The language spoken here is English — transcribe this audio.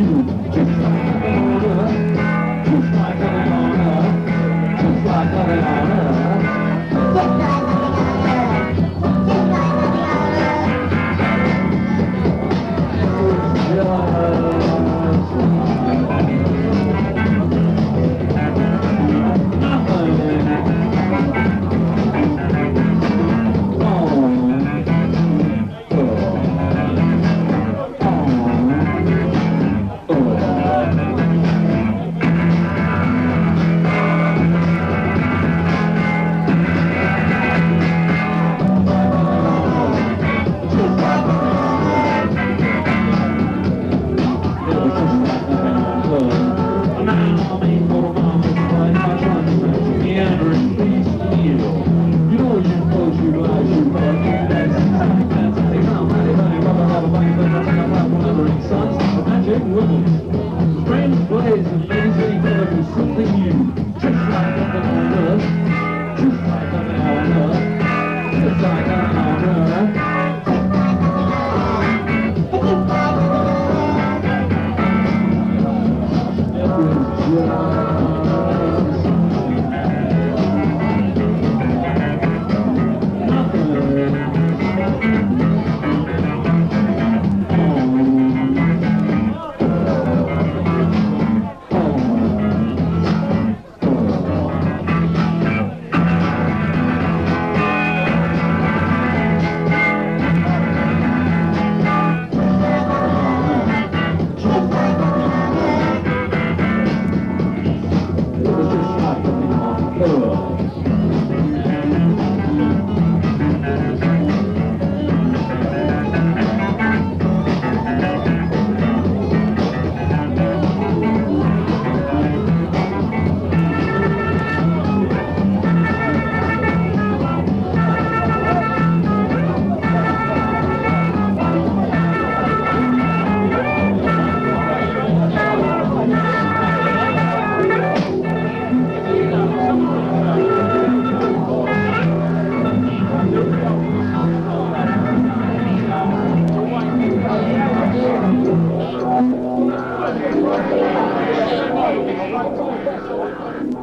you. just like an hour, just like an just like an hour. love. Thank you.